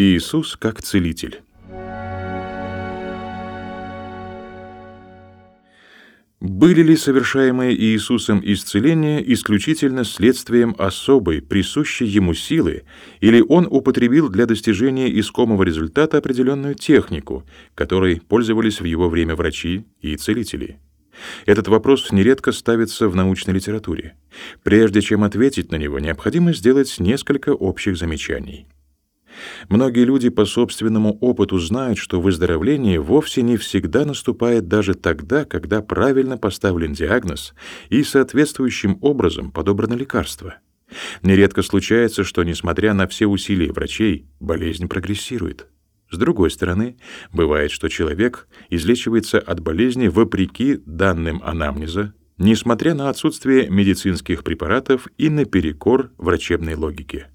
Иисус как целитель. Были ли совершаемые Иисусом исцеления исключительно следствием особой, присущей ему силы, или он употребил для достижения искомого результата определенную технику, которой пользовались в его время врачи и целители? Этот вопрос нередко ставится в научной литературе. Прежде чем ответить на него, необходимо сделать несколько общих замечаний. Многие люди по собственному опыту знают, что выздоровление вовсе не всегда наступает даже тогда, когда правильно поставлен диагноз и соответствующим образом подобрано лекарство. Нередко случается, что, несмотря на все усилия врачей, болезнь прогрессирует. С другой стороны, бывает, что человек излечивается от болезни вопреки данным анамнеза, несмотря на отсутствие медицинских препаратов и наперекор врачебной логике.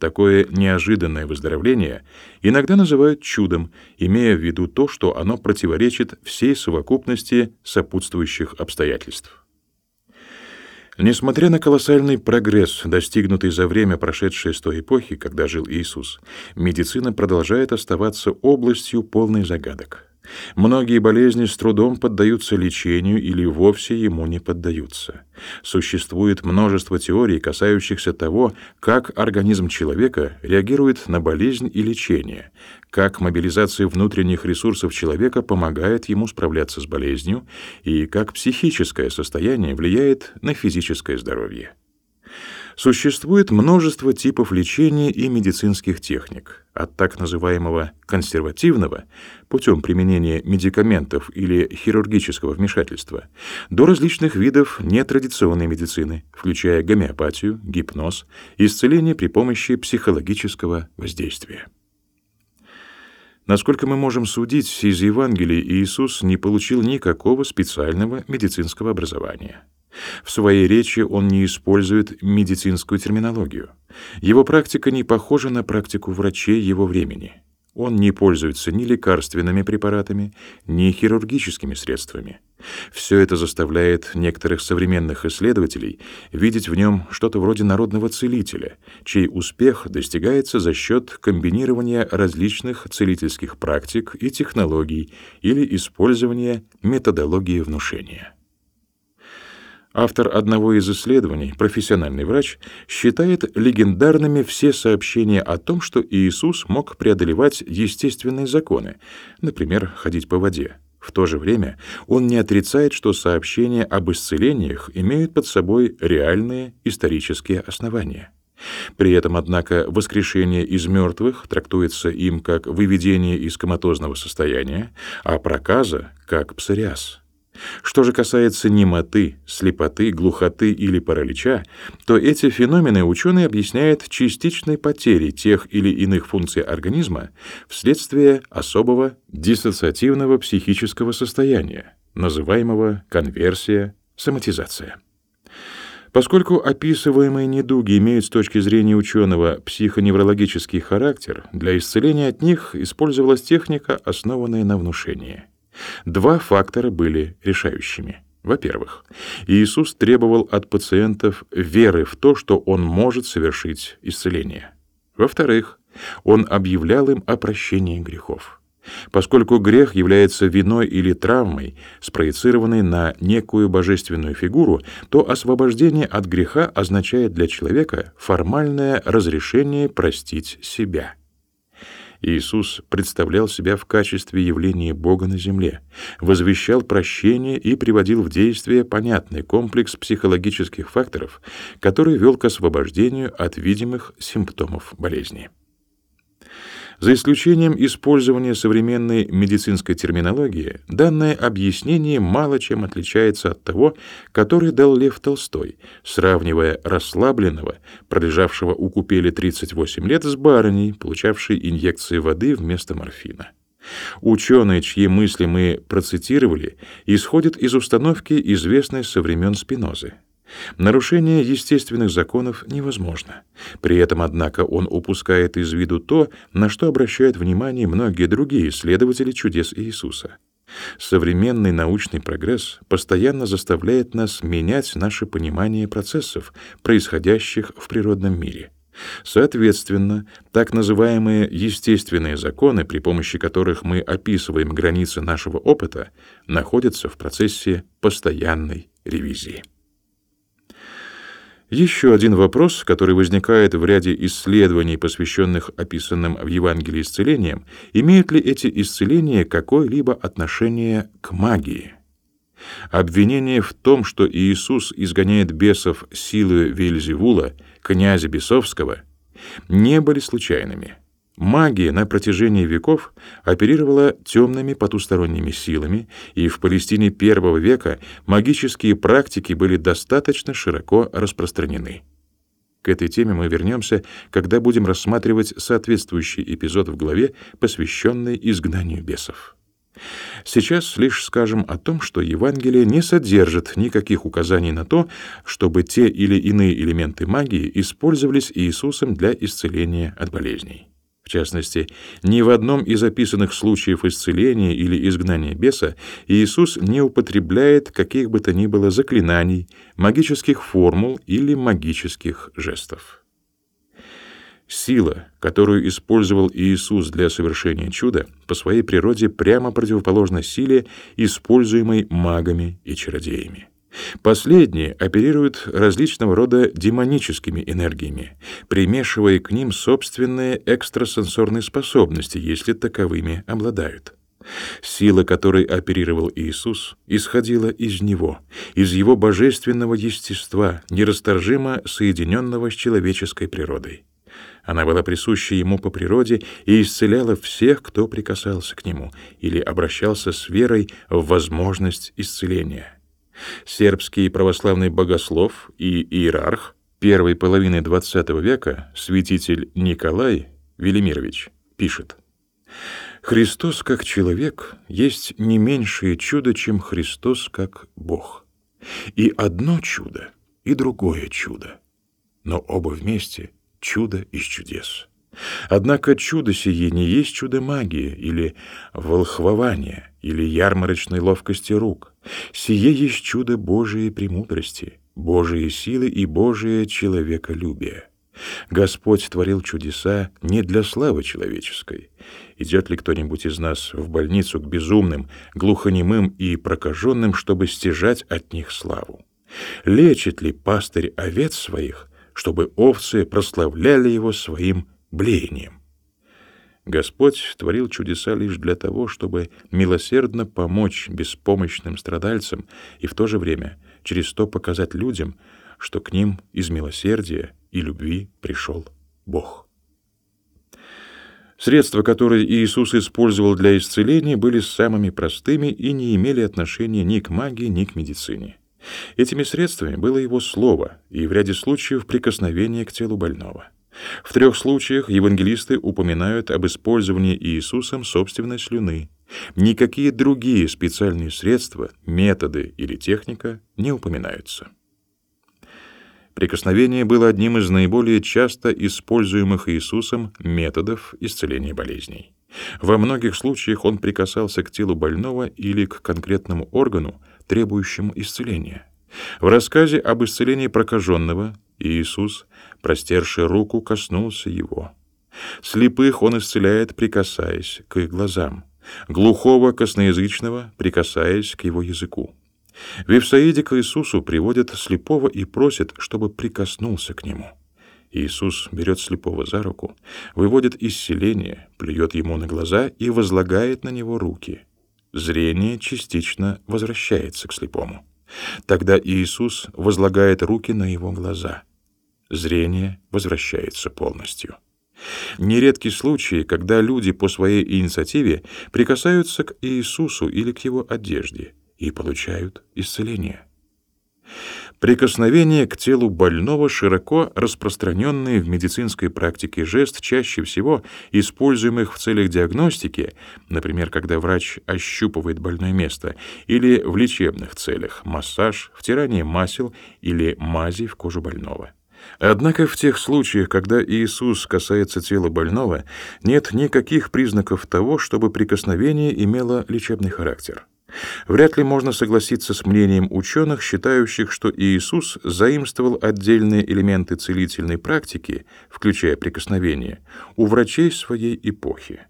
Такое неожиданное выздоровление иногда называют чудом, имея в виду то, что оно противоречит всей совокупности сопутствующих обстоятельств. Несмотря на колоссальный прогресс, достигнутый за время, прошедшее с той эпохи, когда жил Иисус, медицина продолжает оставаться областью полной загадок. Многие болезни с трудом поддаются лечению или вовсе ему не поддаются. Существует множество теорий, касающихся того, как организм человека реагирует на болезнь и лечение, как мобилизация внутренних ресурсов человека помогает ему справляться с болезнью и как психическое состояние влияет на физическое здоровье. Существует множество типов лечения и медицинских техник, от так называемого консервативного, путем применения медикаментов или хирургического вмешательства, до различных видов нетрадиционной медицины, включая гомеопатию, гипноз, исцеление при помощи психологического воздействия. Насколько мы можем судить, из Евангелия Иисус не получил никакого специального медицинского образования. В своей речи он не использует медицинскую терминологию. Его практика не похожа на практику врачей его времени. Он не пользуется ни лекарственными препаратами, ни хирургическими средствами. Все это заставляет некоторых современных исследователей видеть в нем что-то вроде народного целителя, чей успех достигается за счет комбинирования различных целительских практик и технологий или использования методологии внушения. Автор одного из исследований, профессиональный врач, считает легендарными все сообщения о том, что Иисус мог преодолевать естественные законы, например, ходить по воде. В то же время он не отрицает, что сообщения об исцелениях имеют под собой реальные исторические основания. При этом, однако, воскрешение из мертвых трактуется им как выведение из коматозного состояния, а проказа — как псориаз. Что же касается немоты, слепоты, глухоты или паралича, то эти феномены ученые объясняют частичной потерей тех или иных функций организма вследствие особого диссоциативного психического состояния, называемого конверсия, соматизация. Поскольку описываемые недуги имеют с точки зрения ученого психоневрологический характер, для исцеления от них использовалась техника, основанная на внушении. Два фактора были решающими. Во-первых, Иисус требовал от пациентов веры в то, что он может совершить исцеление. Во-вторых, он объявлял им о прощении грехов. Поскольку грех является виной или травмой, спроецированной на некую божественную фигуру, то освобождение от греха означает для человека формальное разрешение простить себя. Иисус представлял себя в качестве явления Бога на земле, возвещал прощение и приводил в действие понятный комплекс психологических факторов, который вел к освобождению от видимых симптомов болезни. За исключением использования современной медицинской терминологии, данное объяснение мало чем отличается от того, которое дал Лев Толстой, сравнивая расслабленного, пролежавшего у купели 38 лет, с барыней, получавшей инъекции воды вместо морфина. Ученые, чьи мысли мы процитировали, исходят из установки, известной со времен Спинозы. Нарушение естественных законов невозможно. При этом, однако, он упускает из виду то, на что обращают внимание многие другие исследователи чудес Иисуса. Современный научный прогресс постоянно заставляет нас менять наше понимание процессов, происходящих в природном мире. Соответственно, так называемые естественные законы, при помощи которых мы описываем границы нашего опыта, находятся в процессе постоянной ревизии. Еще один вопрос, который возникает в ряде исследований, посвященных описанным в Евангелии исцелениям, имеют ли эти исцеления какое-либо отношение к магии? Обвинение в том, что Иисус изгоняет бесов силы Вельзевула, князя бесовского, не были случайными. Магия на протяжении веков оперировала темными потусторонними силами, и в Палестине первого века магические практики были достаточно широко распространены. К этой теме мы вернемся, когда будем рассматривать соответствующий эпизод в главе, посвященный изгнанию бесов. Сейчас лишь скажем о том, что Евангелие не содержит никаких указаний на то, чтобы те или иные элементы магии использовались Иисусом для исцеления от болезней. В частности, ни в одном из описанных случаев исцеления или изгнания беса Иисус не употребляет каких бы то ни было заклинаний, магических формул или магических жестов. Сила, которую использовал Иисус для совершения чуда, по своей природе прямо противоположна силе, используемой магами и чародеями. Последние оперируют различного рода демоническими энергиями, примешивая к ним собственные экстрасенсорные способности, если таковыми обладают. Сила, которой оперировал Иисус, исходила из Него, из Его божественного естества, нерасторжимо соединенного с человеческой природой. Она была присуща ему по природе и исцеляла всех, кто прикасался к нему или обращался с верой в возможность исцеления. Сербский православный богослов и иерарх первой половины XX века, святитель Николай Велимирович, пишет: Христос как человек есть не меньшее чудо, чем Христос как Бог. И одно чудо, и другое чудо, но оба вместе чудо из чудес. Однако чудо сие не есть чудо магии или волхвования или ярмарочной ловкости рук. Сие есть чудо Божией премудрости, Божией силы и Божие человеколюбие. Господь творил чудеса не для славы человеческой. Идет ли кто-нибудь из нас в больницу к безумным, глухонемым и прокаженным, чтобы стяжать от них славу? Лечит ли пастырь овец своих, чтобы овцы прославляли его своим блеянием. Господь творил чудеса лишь для того, чтобы милосердно помочь беспомощным страдальцам и в то же время через то показать людям, что к ним из милосердия и любви пришел Бог. Средства, которые Иисус использовал для исцеления, были самыми простыми и не имели отношения ни к магии, ни к медицине. Этими средствами было его слово и в ряде случаев прикосновение к телу больного. В трех случаях евангелисты упоминают об использовании Иисусом собственной слюны. Никакие другие специальные средства, методы или техника не упоминаются. Прикосновение было одним из наиболее часто используемых Иисусом методов исцеления болезней. Во многих случаях он прикасался к телу больного или к конкретному органу, требующему исцеления. В рассказе об исцелении прокаженного Иисус, простерший руку, коснулся его. Слепых он исцеляет, прикасаясь к их глазам, глухого косноязычного, прикасаясь к его языку. В Евсаиде к Иисусу приводят слепого и просят, чтобы прикоснулся к нему. Иисус берет слепого за руку, выводит исцеление, плюет ему на глаза и возлагает на него руки зрение частично возвращается к слепому. Тогда Иисус возлагает руки на его глаза. Зрение возвращается полностью. Нередки случаи, когда люди по своей инициативе прикасаются к Иисусу или к его одежде и получают исцеление. Прикосновение к телу больного широко распространенный в медицинской практике жест, чаще всего используемых в целях диагностики, например, когда врач ощупывает больное место, или в лечебных целях массаж, втирание масел или мази в кожу больного. Однако в тех случаях, когда Иисус касается тела больного, нет никаких признаков того, чтобы прикосновение имело лечебный характер. Вряд ли можно согласиться с мнением ученых, считающих, что Иисус заимствовал отдельные элементы целительной практики, включая прикосновение, у врачей своей эпохи.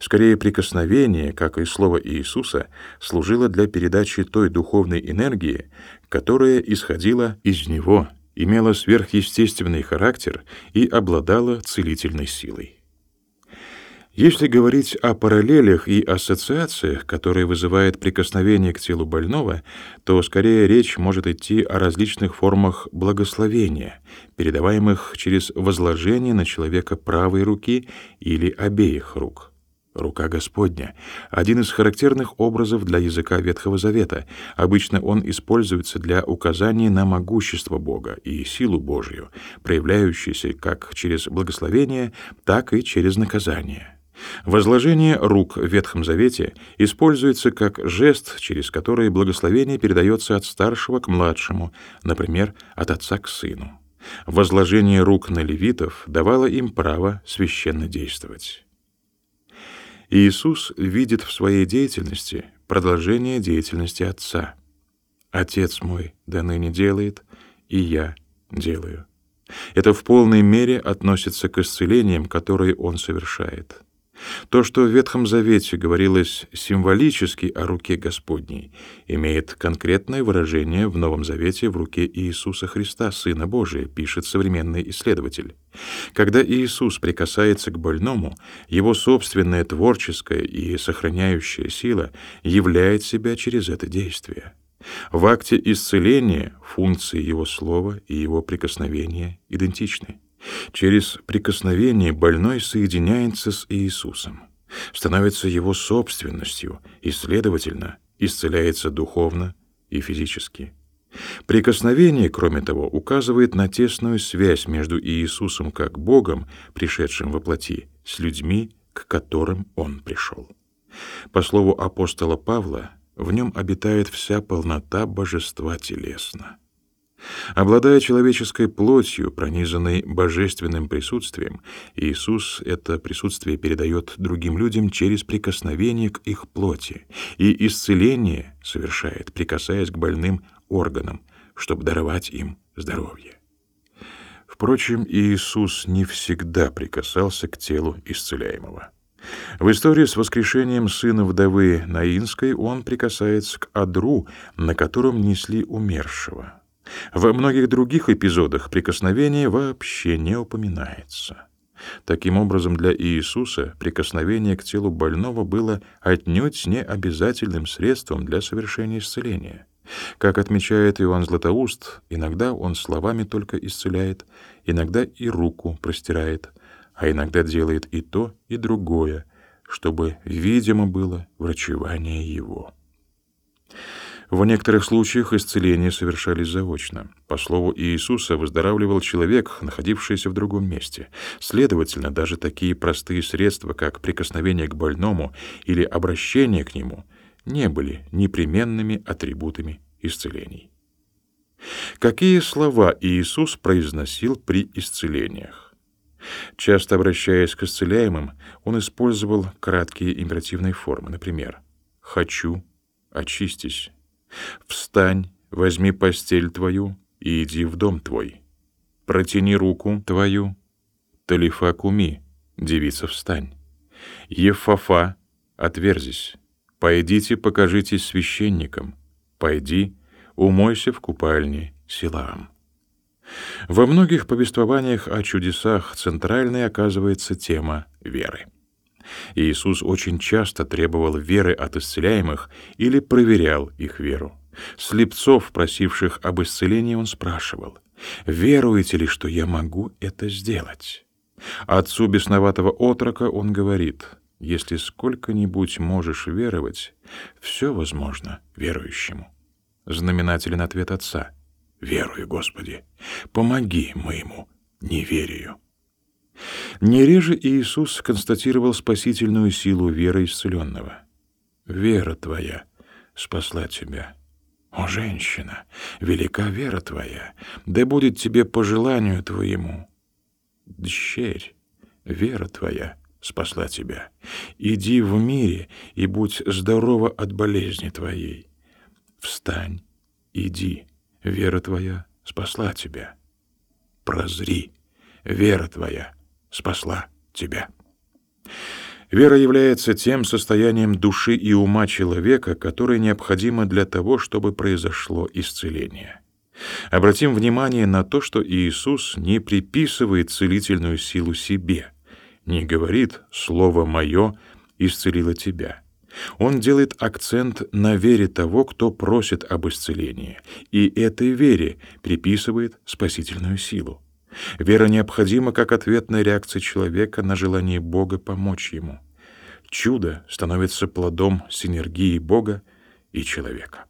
Скорее, прикосновение, как и слово Иисуса, служило для передачи той духовной энергии, которая исходила из Него, имела сверхъестественный характер и обладала целительной силой. Если говорить о параллелях и ассоциациях, которые вызывают прикосновение к телу больного, то скорее речь может идти о различных формах благословения, передаваемых через возложение на человека правой руки или обеих рук. Рука Господня — один из характерных образов для языка Ветхого Завета. Обычно он используется для указания на могущество Бога и силу Божью, проявляющуюся как через благословение, так и через наказание. Возложение рук в Ветхом Завете используется как жест, через который благословение передается от старшего к младшему, например, от отца к сыну. Возложение рук на левитов давало им право священно действовать. Иисус видит в своей деятельности продолжение деятельности Отца. «Отец мой до ныне делает, и я делаю». Это в полной мере относится к исцелениям, которые Он совершает. То, что в Ветхом Завете говорилось символически о руке Господней, имеет конкретное выражение в Новом Завете в руке Иисуса Христа, Сына Божия, пишет современный исследователь. Когда Иисус прикасается к больному, его собственная творческая и сохраняющая сила являет себя через это действие. В акте исцеления функции его слова и его прикосновения идентичны. Через прикосновение больной соединяется с Иисусом, становится его собственностью и, следовательно, исцеляется духовно и физически. Прикосновение, кроме того, указывает на тесную связь между Иисусом как Богом, пришедшим во плоти, с людьми, к которым Он пришел. По слову апостола Павла, в нем обитает вся полнота божества телесно. Обладая человеческой плотью, пронизанной божественным присутствием, Иисус это присутствие передает другим людям через прикосновение к их плоти, и исцеление совершает, прикасаясь к больным органам, чтобы даровать им здоровье. Впрочем, Иисус не всегда прикасался к телу исцеляемого. В истории с воскрешением сына вдовы Наинской он прикасается к одру, на котором несли умершего. Во многих других эпизодах прикосновение вообще не упоминается. Таким образом, для Иисуса прикосновение к телу больного было отнюдь не обязательным средством для совершения исцеления. Как отмечает Иоанн Златоуст, иногда он словами только исцеляет, иногда и руку простирает, а иногда делает и то, и другое, чтобы видимо было врачевание его. В некоторых случаях исцеления совершались заочно. По слову Иисуса, выздоравливал человек, находившийся в другом месте. Следовательно, даже такие простые средства, как прикосновение к больному или обращение к нему, не были непременными атрибутами исцелений. Какие слова Иисус произносил при исцелениях? Часто обращаясь к исцеляемым, он использовал краткие императивные формы, например: "хочу", "очистись", Встань, возьми постель твою и иди в дом твой. Протяни руку твою. Талифа куми, девица, встань. Ефафа, отверзись. Пойдите, покажитесь священникам. Пойди, умойся в купальне Силаам. Во многих повествованиях о чудесах центральной оказывается тема веры. Иисус очень часто требовал веры от исцеляемых или проверял их веру. Слепцов, просивших об исцелении, он спрашивал, «Веруете ли, что я могу это сделать?» Отцу бесноватого отрока он говорит, «Если сколько-нибудь можешь веровать, все возможно верующему». Знаменателен ответ отца, «Верую, Господи, помоги моему неверию». Не реже Иисус констатировал спасительную силу веры исцеленного. «Вера твоя спасла тебя». «О, женщина, велика вера твоя, да будет тебе по желанию твоему». «Дщерь, вера твоя спасла тебя. Иди в мире и будь здорова от болезни твоей. Встань, иди, вера твоя спасла тебя. Прозри, вера твоя спасла тебя. Вера является тем состоянием души и ума человека, которое необходимо для того, чтобы произошло исцеление. Обратим внимание на то, что Иисус не приписывает целительную силу себе, не говорит «Слово мое исцелило тебя». Он делает акцент на вере того, кто просит об исцелении, и этой вере приписывает спасительную силу. Вера необходима как ответная реакция человека на желание Бога помочь ему. Чудо становится плодом синергии Бога и человека.